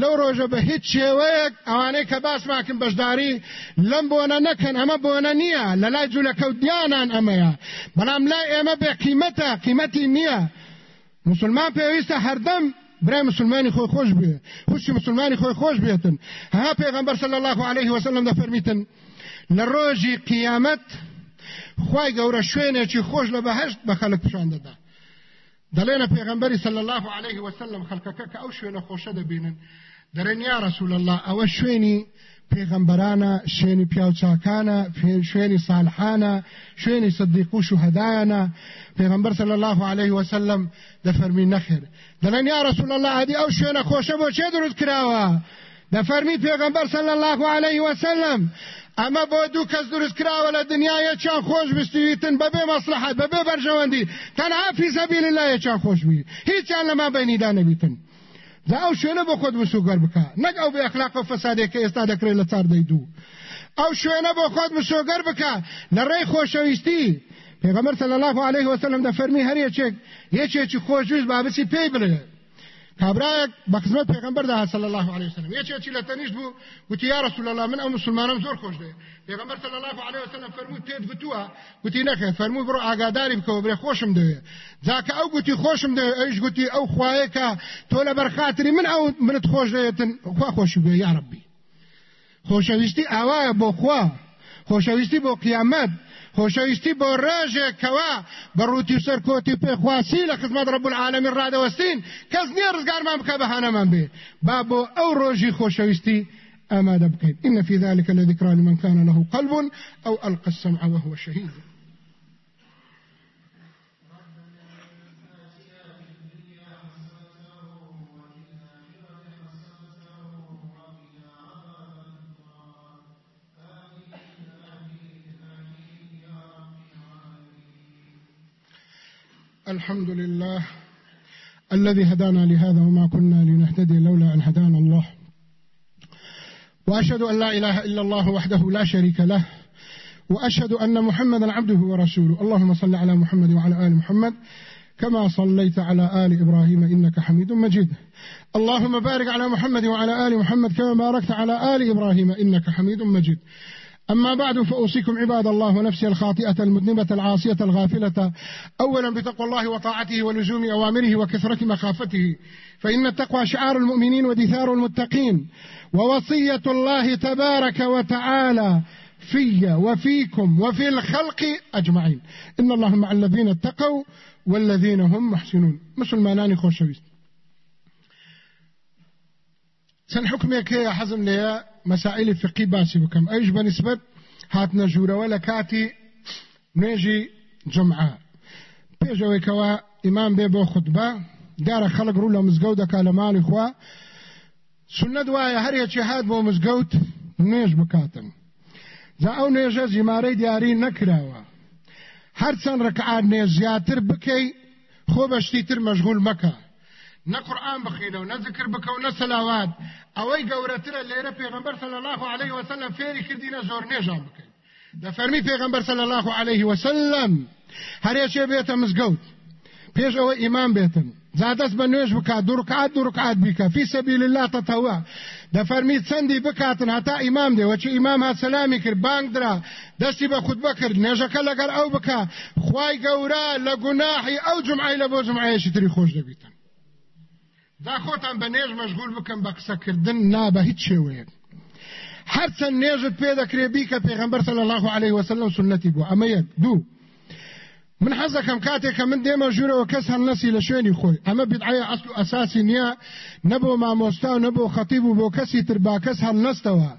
لەو ڕۆژە بە هیچ شێوەیەک ئەوانەی کە باسماکن بەشداری لەم بۆنە نەکەن ئەمە بۆنە نییە. لە لای جوولەکەوتیانان ئەمەیە. بەڵام لای ئێمە بێ قیمەتە قیمەتی نییە. مسلمان پێویستە هەردەم برای مسلمانی خۆی خۆش بێ. خوشی مسلمانی خۆی خۆش بێتن. ها پێغەمبەر صلی الله عليه وسلم دەفەرمیتن. لە ڕۆژی قیامەت خوای گەورە شوێنێکی خۆش لە بەهشت بە خەڵک پیشان دەدا. دلنا پیغمبر صلی الله علیه وسلم خلقك که أو شوینه خوشه دبینن درن یا رسول الله أو شوینی پیغمبرانا شوینی پیاوچاکانا شوینی صالحانا شوینی صدیقو شهدانا پیغمبر صلی الله علیه وسلم دفرمی نخر دلن یا رسول الله هدی أو شوینه خوشه بو چه دروست کراوه؟ دفرمی پیغمبر صلی الله علیه وسلم ئەمە بۆ دوو کەس دروست کراوە لە دنیا یەکیان خۆش بستویتن بەبێ مەسلحات بەبێ بەرژەوەندی. تەنها فی سەبیل الله چیان خۆش بی هیچیان لەما بینیدا نەبیتن دا ئەو شوێنە بۆ خۆت مسوگەر بکە. نەک ئەو بێ ئەخلاق و فەسادێک کە ئێستا دەکرێت لە چاردەی دوو. ئەو شوێنە بۆ خۆت مسۆگەر بکە. لە ڕێی خۆشەویستی. پێغەمبەر صلی الله عليه وسلم دەفەرمی هەر یەکێک. یەکێکی خۆشویست بابچی پێی بڵێت کابراەک بە خزمەت پێغمبەر دا صلی الله عليه وسلم یەکێکی لە تەنیشت بوو؟ وتی یا رسول الله من ئەو مسلمانم زۆر خۆش دێ پێغمبەر صلی الله عليه وسلم فەرمووی پێت گوتووە. وتی نەخێ فەرمووی بڕۆ ئاگاداری بکەوە برێ خۆشم دەوێ. جاکە ئەو گوتی خۆشم دەوێ ئەوش گوتی ئەو خوایەکە تۆ لە بەرخاتری من ئەو منت خۆش دەوێتن. خوا خۆشی بێ یا ربی. خۆشەویستی ئاوایە بۆ خوا. خۆشەویستی بۆ قیامەت. خۆشەویستی بۆ ڕێژێکەوە بەڕووتی سەرکۆتی پێخواسی لە خزمەت ڕب العالمین ڕادەوەستین کەس نییە ڕزگارمان بکە بەهانەمان بێ. با بۆ ئەو ڕۆژی خۆشەویستی آمادة بكين إن في ذلك لذكرى لمن كان له قلب أو ألقى السمع وهو شهيد. الحمد لله الذي هدانا لهذا وما كنا لنهتدي لولا أن هدانا الله. وأشهد أن لا إله إلا الله وحده لا شريك له. وأشهد أن محمدا عبده ورسوله. اللهم صل على محمد وعلى آل محمد كما صليت على آل إبراهيم إنك حميد مجيد. اللهم بارك على محمد وعلى آل محمد كما باركت على آل إبراهيم إنك حميد مجيد. أما بعد فأوصيكم عباد الله ونفسي الخاطئة المذنبة العاصية الغافلة. أولا بتقوى الله وطاعته ولزوم أوامره وكثرة مخافته. فإن التقوى شعار المؤمنين ودثار المتقين. ووصية الله تبارك وتعالى في وفيكم وفي الخلق أجمعين. إن الله مع الذين اتقوا والذين هم محسنون. مسلمانان خوشويست سن حكمك يا حزم ليا. مەسائللی فقی باسی بکەم. ئەوش بەنسبت هاتنە ژوورەوە لە کاتی نوێژی جمعە پێشەوەیکەوە ئیمان بێ بۆ خودبە دارە خەڵک ڕوو لە مزگەوت دەکا لە ماڵی خوا. سنە دوایە هەرێکی هات بۆ مزگەوت نوێژ بکاتم جا ئەو نوێژە زیمارەی دیاری نەکراوە. هەرچەند ڕکعات نێژ زیاتر بکەی خۆ بەشتی تر مەشغول مەکە. نە قورآن بخینەوە نە ذکر بکە و نە سەلاوات ئەوەی گەورەترە لێرە پێغەمبەر صلی الله عليه وسلم فێری کردینە زۆر نێژان بکەین دەفەرمی پێغەمبەر صلی الله عليه وسلم هەرێکێ بێتە مزگەوت پێش ئەوە ئیمان بێتن زادەست بە نوێژ بکات دوو ڕکعات دوو ڕکعات بیکە فی سەبیل الله تەتەوە دەفەرمی چەندی بکاتن هەتا ئیمام دێ وەچی ئیمام ها سەلامی کرد بانگ درا. دەستی بە خودبە کرد. نێژەکە لەگەر ئەو بکە خوای گەورە لە گوناحی ئەو جمعی لە بۆ جمعایەشی تری خۆش دەبیتن دا خۆتان بە نێژ مەشغول بکەم بە قسەکردن نا بە هیچ شێوەیەک. هەرچەند نێژت پێ دەکرێ بیکە پێغەمبەر صلی الله عليه وسلم سنەتی بوو. ئەمە یەک. دوو من حەزەکەم کاتێک کە من دێمە ژوورەوە کەس هەر نەسی لە شوێنی خۆی. ئەمە بدعایە ئەسل و ئەساسی نییە نەبوو مامۆستا و نەبوو خەتیب و بۆ کەسی تر با کەس هەر نەستەوە.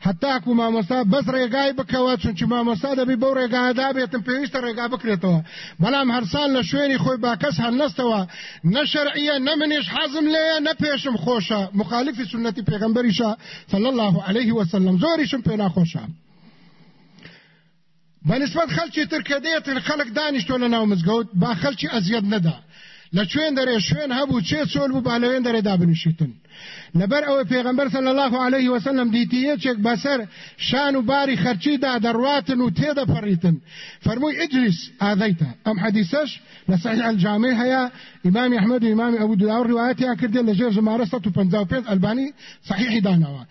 حتاکو مامۆستا بەس ڕێگای بکەوە چونچ مامۆستا دەبی بەو ڕێگادا بێتم پێویستە ڕێگا بکرێتەوە بەڵام هەرسان لە شوێنی خۆی با کەس هەر نەستەوە نەشەرعیە نەمنیش حەزم لێە نەپێشم خۆشە مخالفی سنەتی پێغەمبەریشە صلی الله عليه وسلم. زۆریشم پێ ناخۆشە بەنسبت خەلکی ترکە دێتن خەڵک دانیشتۆ لە ناو مزگەوت با خەلکی ئەزیەت نەدا لە کوێن دەرێ شوێن هەبوو چێ چۆل بوو با لەوێن دەرێدا بنوشیتن لەبەر ئەوە پێغەمبەر صلی الله عليه وسلم دیتی یەکێک بەسەر شان و باری خەرچیدا دەڕواتن و تێدەپەڕیتن فەرمووی اجلس آذيت ئەم حەدیسەش لە صحیح الجامع هەیە. ئیمام ئەحمەد و ئیمام ئەبو داود ڕوايەتیان کردێ لەژێر ژمارە 155 ئەلبانی صحیحی داناوە.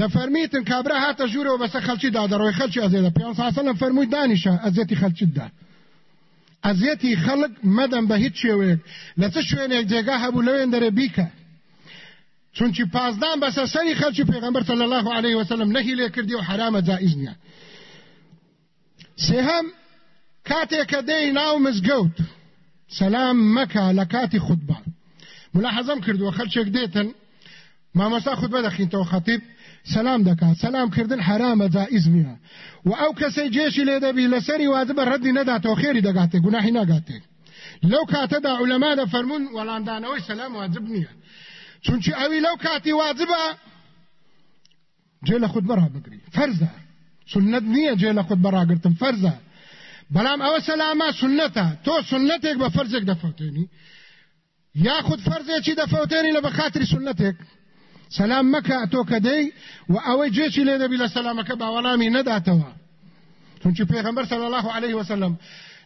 دەفەرمیتن کابرا هاتە ژوورەوە بەسە خەلکیدا دەڕۆی خەلکی ئەزێدە. پێ ساسەلم فەرمووی دانیشە ئەزێتی خەلکیتدا ئەزیەتی خەڵک مەدەم بە هیچ شێوەیەک لە چ شوێنێک جێگا هەبوو لەوێن دەرە بیکە چونکی پازدان بەسەر سەری خەلکی پێغەمبەر صلی الله عليه وسلم نەهی لێ کردی و حرامە جائز نییە سێهەم کاتێک کە دەی ناو مزگەوت سەلام مەکە لە کاتی خوتبە ملاحەزەم کردووە خەلچێک دێتن مامەستا خوتبە دەخینتەوە خەتیب سلام دکا. سلام کردن حرام جائز نیه و او کسی جیشی لیده به لسری واجب ردی ندا تو خیری دگاته گناهی نگاته. لو کاته دا علما دا فرمون ولاندانوی سلام واجب نیه چونچه اوی لو کاتی واجبه جيل خود برها بقري فرزة سنت نية جيل خود برها قرتم فرزة بلام او سلاما سنتا تو سنتك بفرزك دفوتيني ياخد فرزة چي دفوتيني لبخاطر سنتك سلام تۆ کە دەی و ئەوەی جێکی لێ دەبی لە سەلامەکە باوەڵامی نەداتەوە چونکی پێغەمبەر صلی الله عليه وسلم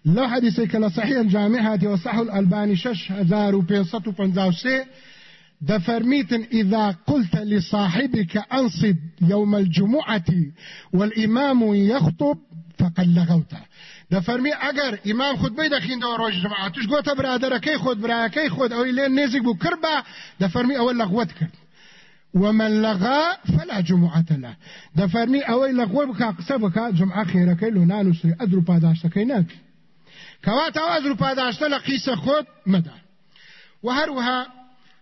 لو حديثي كلا صحيح الجامعة وصح الألباني شش هزار وبيصة وبنزاوسي دفرميت إذا قلت لصاحبك أنصب يوم الجمعة والإمام يخطب فقد لغوته دفرمي أجر إمام خطبه دخين دور روج جماعة تش برادر كي خود برا كي خود؟ أو إلين نيزك بو كربا دفرمي أول لغوت كرد ومن لغى فلا جمعة له. ده فرمي اوي لغو بك قسبك جمعة خيرك لو نانو سري ادرو پاداشتك ناك كواتا أدرو پاداشت لقيس خود مدى. وهروها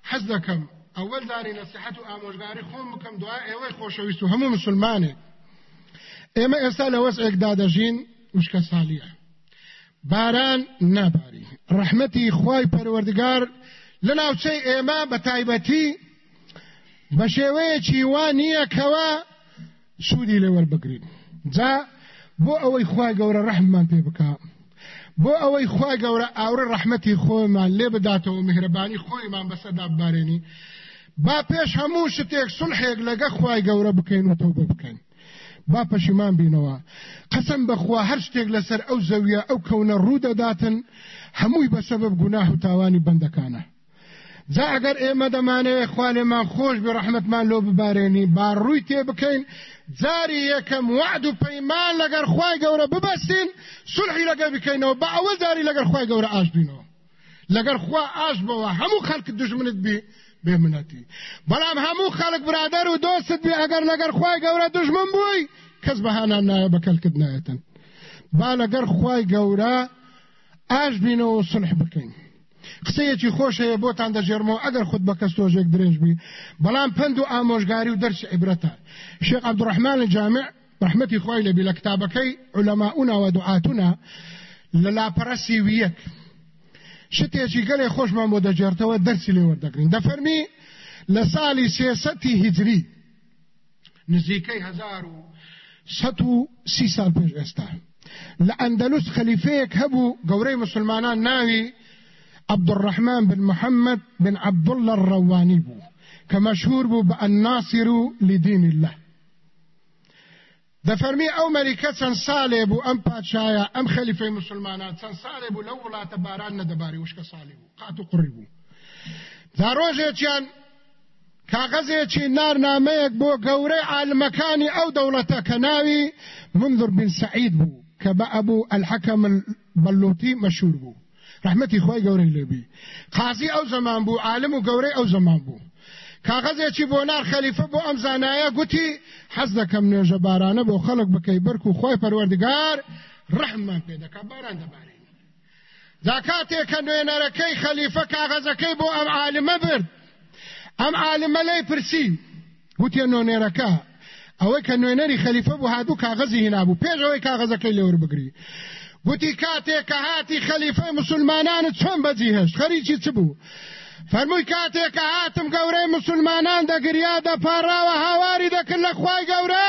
حزدكم أول داري نصيحة آموشگاري خوم بكم دعاء اوي خوشويستو همو مسلمانه إما إسا لوسعك دادجين وشك سالية. باران ناباري. رحمتي خواي پروردگار لناوچه اما بتايبتي بە شێوەیەکی وا نییە کەوا سوودی لێوەربگرین جا بۆ ئەوەی خوای گەورە ڕەحممان پێ بک بۆ ئەوەی خوای گەورە ئاورە ڕەحمەتی خۆمان لێ بداتەوە میهرەبانی خۆیمان بەسەدا ببارێنی با پێش هەموو شتێک سڵحێک لەگە خوای گەورە بکەین و تەوبە بکەین. با پەشیمان بینەوە. قەسم بەخوا هەر شتێک لەسەر ئەو زەویە ئەو کەونە ڕوودەداتن هەمووی بەسەبب گوناه و تاوانی بەندەکانە. جا ئەگەر ئێمە دەمانەوێت خوالێمان خۆش بە ڕەحمەتمان لۆ ببارێنی با ڕووی تێ بکەین. جاری یەکەم وعد و پەیمان لەگەر خوای گەورە ببەستین سولحی لەگەر بکەینەوە بە ئەوە جاری لەگەر خوای گەورە ئاش بینەوە لەگەر خوا ئاش بەوە هەموو خەڵک دژمنت بی بێمنەتی. بەڵام هەموو خەڵک برادر و دۆست بی ئەگەر لەگەر خوای گەورە دژمن بووی کەس بەهانان نایە بەکەلکت نایەتن. با لەگەر خوای گەورە ئاش بینەوە سلح بکەین. قسەیەکی خۆش هەیە بۆتان دەژێرمەوە ئەگەر خود بە کەستۆژێک درێژ بی. بەڵام پند و ئامۆژگاری و دەرسی عیبرەتە. شێخ عبدڕحمان جامع رحمەتی خۆی لەبی لە کتابەکەی علەماؤنا و دوعاتنا لە لاپەرەسی ویەک. شتێکی گەلێ خۆشمان بۆ دەجێرتەوە دەرسی لێ وەردەگرین. دەفەرمی لە ساڵی سێسەتی هیجری نزیکەی هزار و سەد و سی سال پێش ئێستا. لە ئەندەلوس خەلیفەیەک هەبوو مسلمانان ناوی عبد الرحمن بن محمد بن عبد الله الرواني بو كمشهور بو بالناصر لدين الله. دفرمي أو ملكة چەند ساڵێ بوو ئەم پادشایە ئەم خەلیفەی مسلمانان چەند ساڵێ بوو لەو وڵاتە باران نەدەباری وشکە ساڵی بوو قات و قڕی بوو دا ڕۆژێکیان کاغەزێکی نارنامەیەک بۆ گەورەی عالمەکانی ئەو دەوڵەتە کە ناوی منذر بن سعید بوو کە بە ئەبوو مەشهور بوو رحمەتی خۆی گەورەی لێبی قازی ئەو زەمان بوو عالم و گەورەی ئەو زەمان بوو. کاغەزێکی بۆ نار خەلیفە بۆ ئەم زانایە گوتی حەز دەکەم نوێژە بارانە بۆ خەڵک بکەی بەرک و خۆی پەروەردگار ڕەحممان پێ دەکا باران دەبارێن زاکاتێک کە نوێنەرەکەی خەلیفە کاغەزەکەی بۆ ئەم عالمە برد. ئەم عالمە لی پرسی. گوتیە نۆنێرەکە ئەوەی کە نوێنەری خەلیفە بوو هادوو کاغەزی هینابوو پێشەوەی کاغەزەکەی لێوە بگری. گوتی کاتێک کە هاتی خەلیفەی مسلمانانت چۆن بەجی هەشت؟ خەریکی چ بوو؟ فەرمووی کاتێک کە هاتم گەورەی مسلمانان دەگریا دەپاڕاوە هاواری دەکرد لە خوای گەورە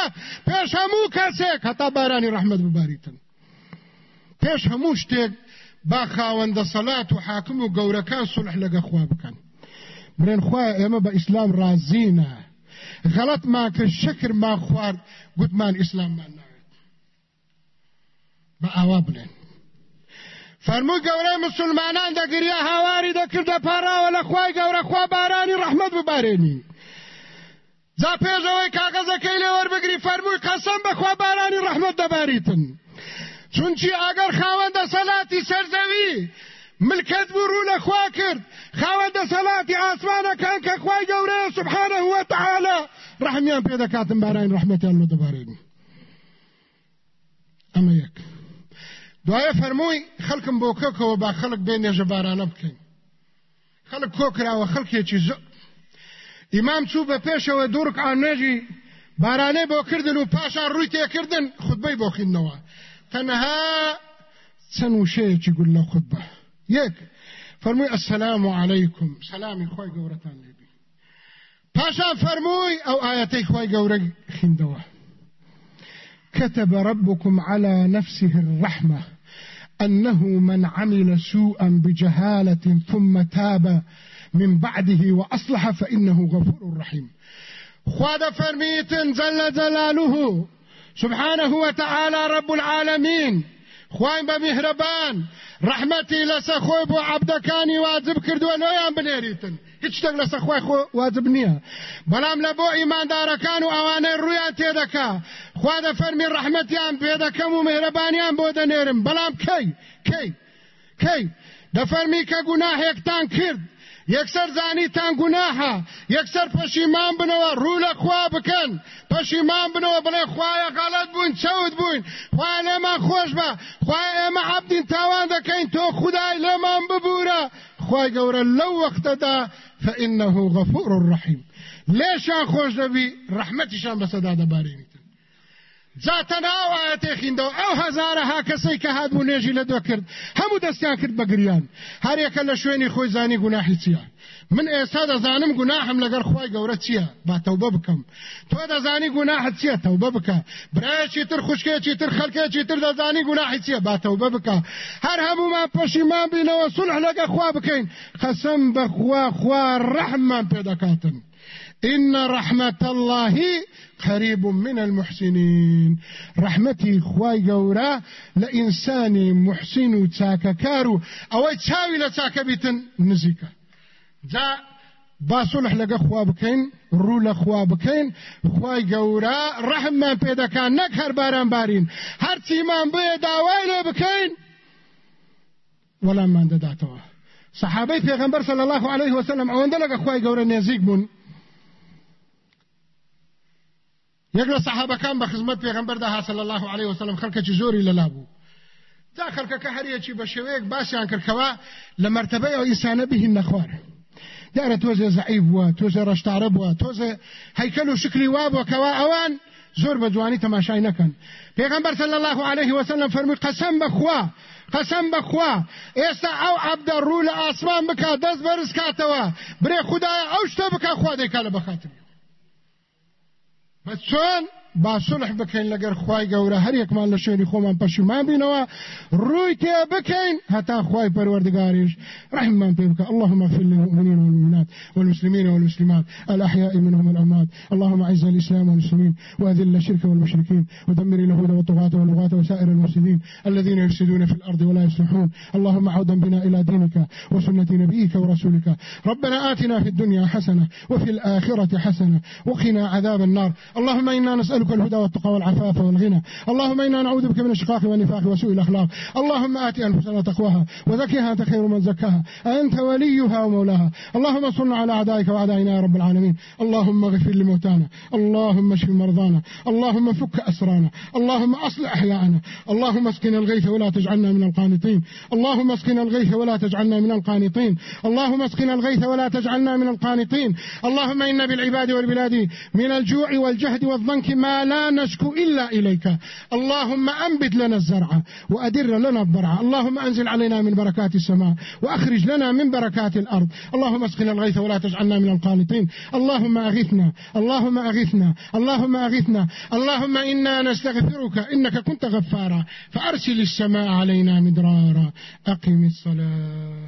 پێش هەموو کەسێک هەتا بارانی ڕەحمەت بباریتن. پێش هەموو شتێک با خاوەندە سەلات و حاکم و گەورەکان سولح لەگە خوا بکەن. برێن خوای ئێمە بە ئیسلام رازینە غەڵەت ما کرد شکر ما خوارد گوتمان ئیسلاممان ناوێت بە ئاوا بڵێن فەرمووی گەورەی مسلمانان دەگریا هاواری دەکردە پاراوە لە خوای گەورە خوا بارانی ڕەحمەت ببارێنی. جا پێشەوەی کاغەزەکەی لێ وەربگری فەرمووی قەسەم بەخوا بارانی ڕەحمەت دەباریتن. چونچی ئەگەر خاوەندە سەلاتی سەرزەوی ملکت بوو ڕوو لە خوا کرد. خاوەندە سەلاتی ئاسمانەکان کە خوای گەورەیە سبحانه وتعالى ڕەحمیان پێ دەکاتن بارانی ڕەحمەتیان لە دەبارێنی. ئەمە یەک. دوایە فەرمووی خەڵکم بۆ کۆکەوە با خەڵک بێ نێژە بارانە بکەین خەڵک کۆکراوە خەڵکێکی زۆ ئیمام چوو بە پێشەوە دوورک ئامێژی بارانەی بۆ کردن و پاشان ڕووی تێکردن خودبەی بۆ خینەوە تەنەها چەند وشەیەکی گول لە خودبە یەک فەرمووی ئەسەلام عەلەیکم سەلامی خۆی گەورەتان لێبی پاشان فەرمووی ئەو ئاەتەی خۆی گەورە خیندەوە كتب ربكم على نفسه الرحمه. أنه من عمل سوءا بجهالة ثم تاب من بعده وأصلح فإنه غفور رحيم. خواد فرميت جل جلاله سبحانه وتعالى رب العالمين خواين بمهربان رحمتي لسخوي بو عبدكاني واجب كردو نويان بنيريتن. هیچ شتێک لە سەخوای خۆ واجب نییە. بەڵام لە بۆ ئیماندارەکان و ئەوانەی ڕویان تێدەکا. خوا دە فەرمی ڕەحمەتیان پێدەکەم و مهرەبانیان بۆ دەنێرم. بەڵام کەی؟ کەی؟ کەی؟ دەفەرمی کە گوناهێکتان کرد. یەکسەر زانیتان گوناها یەکسەر پەشیمان بنەوە ڕوو لە خوا بکەن. پەشیمان بنەوە بڵێ خوایە غەڵەت بوون چەوت بووین خوای لێمان خۆش بە. خوای ئێمە عەبدین تاوان دەکەین تۆ خدای لێمان ببوورە. خوای گەورە لەو وەختەدا فإنه غفور رحيم ليشان خوش دبي رحمتشان بسدا دبارين جاتنا او آیت خیندو او هزاره ها کسی که هاد بو نێژی لە دو کرد هەموو دەستیان کرد بەگریان هەر یەکە لە شوێنی خۆی زانی گوناحی چییە؟ من ئێستا دەزانم گوناحم لەگەر خی گەورە چییە؟ با تەوبە بکەم. تۆ دەزانی گوناحت چییە؟ تەوبە بکە. برایەکی تر خوشکێکی تر خەلکێکی تر دەزانی گوناحی چییە؟ با تەوبە بکە. هەر هەمومان پەشیمان بینەوە سولح لەگە خوا بکەین. قەسەم بەخوا خوا ڕەحممان پێدەکاتن إن رحمة الله قريب من المحسنين. رحمتي خواي قورا لإنسان محسن تاككارو أو تشاوي لتاكبتن نزيكا جا با سلح لەگە خوا بکەین ڕوو لە خوا بکەین خی گەورە ڕەحممان پێدەکان نەک هەر باران بارین. هەرچیمان بێ داوای لێ بکەین. وەڵاممان دەداتەوە. صحابەی پێغمبەر صلی الله عليه وسلم ئەوەندە لەگە خی گەورە نێزیک بوون یەک لە سەحابەکان بە خزمەت پێغمبەردا صلی الله عليه وسلم خەڵکەی زۆری لەلا بوو دا خەڵکەکە هەریەکی بە شێوەیەک باسییان کردکەوە لە مرتبەی ئەو ئیسانە بهین نەخوارە دیارە تۆزێ زعیب بووە تۆزێ ڕشتارە بووە تۆزێ هەیکەل و شکلی وا بووە کەوا ئەوان زۆر بە جوانی تەماشای نەکەن پێغمبەر صلی الله عليه وسلم فەرمی قەسەم بەخوا قەسەم بەخوا ئێستا ئەو عەبدە ڕوو لە ئاسمان بکە دەست بەرز کاتەوە برێ خدایە ئەو شتە بکە خوا دەیکا لە بە چۆن با صلح بکەین لەگەر خی گەورە. هەر یەکمان لە شوێنی خۆمان پەشیمان بینەوە ڕووی تێ بکەین هەتا خی پەروەردگاریش. رحممان پێ بکە. اللهم اغفر للمؤمنين والمؤمنات والمسلمين والمسلمات. الأحياء منهم الأموات اللهم أعز الإسلام والمسلمين وأذل الشرك والمشركين ودمر اليهود والطغاة واللغاة وسائر المفسدين الذين يفسدون في الأرض ولا يصلحون. اللهم عودا بنا إلى دينك وسنة نبيك ورسولك. ربنا آتنا في الدنيا حسنة وفي الآخرة حسنة وقنا عذاب النار. اللهم إنا نسألك نسألك الهدى والتقى والعفاف والغنى. اللهم إنا نعوذ بك من الشقاق والنفاق وسوء الأخلاق. اللهم آت أنفسنا تقواها وزكها أنت خير من زكاها. أنت وليها ومولاها. اللهم صلنا على أعدائك وأعدائنا يا رب العالمين. اللهم اغفر لموتانا. اللهم اشف مرضانا. اللهم فك أسرانا. اللهم أصلح أحياءنا. اللهم اسقنا الغيث ولا تجعلنا من القانطين. اللهم اسقنا الغيث ولا تجعلنا من القانطين. اللهم اسقنا الغيث ولا تجعلنا من القانطين. اللهم إن بالعباد والبلاد من الجوع والجهد والضنك ما لا نشكو إلا إليك. اللهم أنبت لنا الزرع وأدر لنا الضرع اللهم أنزل علينا من بركات السماء وأخرج لنا من بركات الأرض. اللهم أسقنا الغيث ولا تجعلنا من القانطين. اللهم أغثنا. اللهم أغثنا. اللهم أغثنا. اللهم إنا نستغفرك. إنك كنت غفارا. فأرسل السماء علينا مدرارا. أقم الصلاة.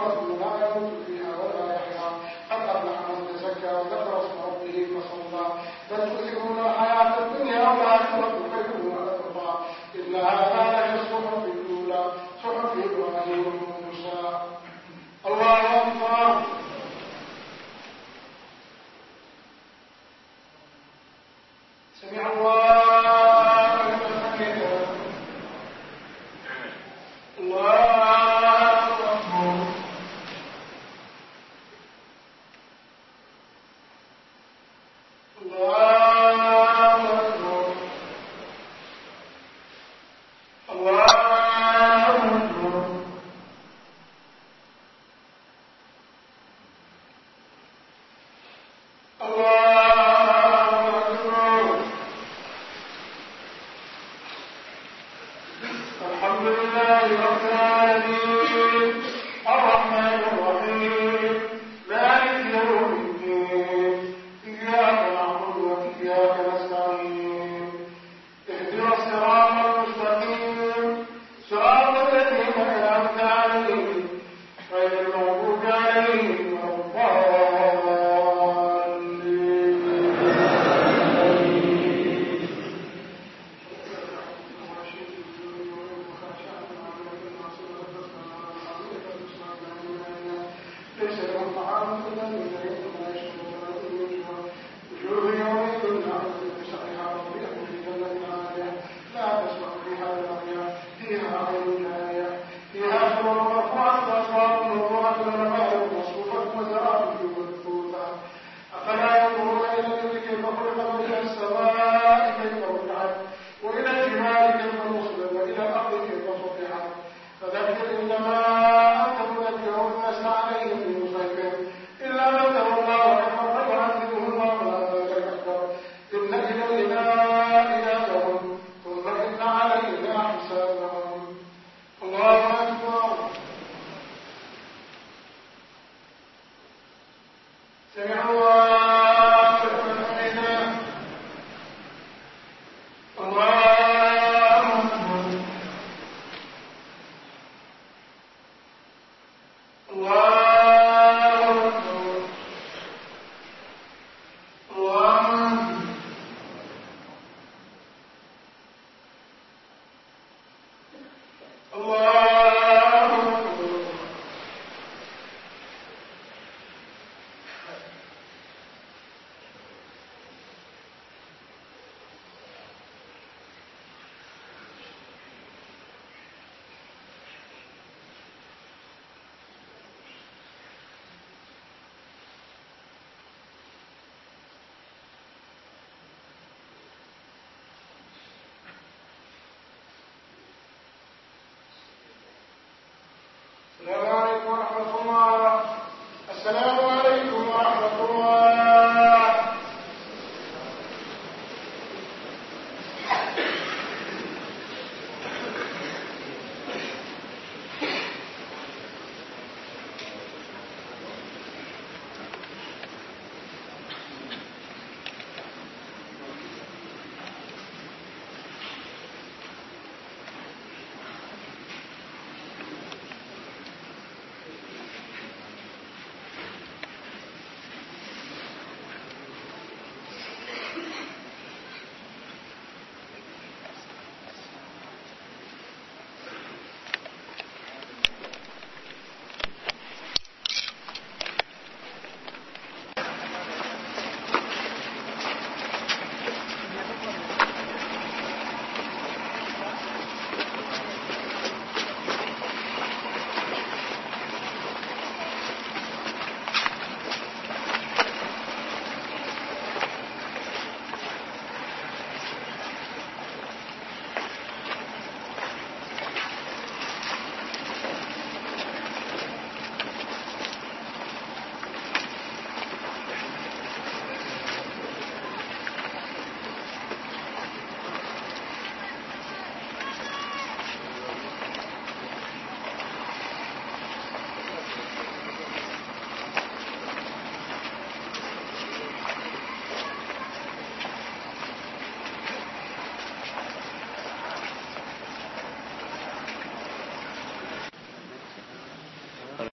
Lord.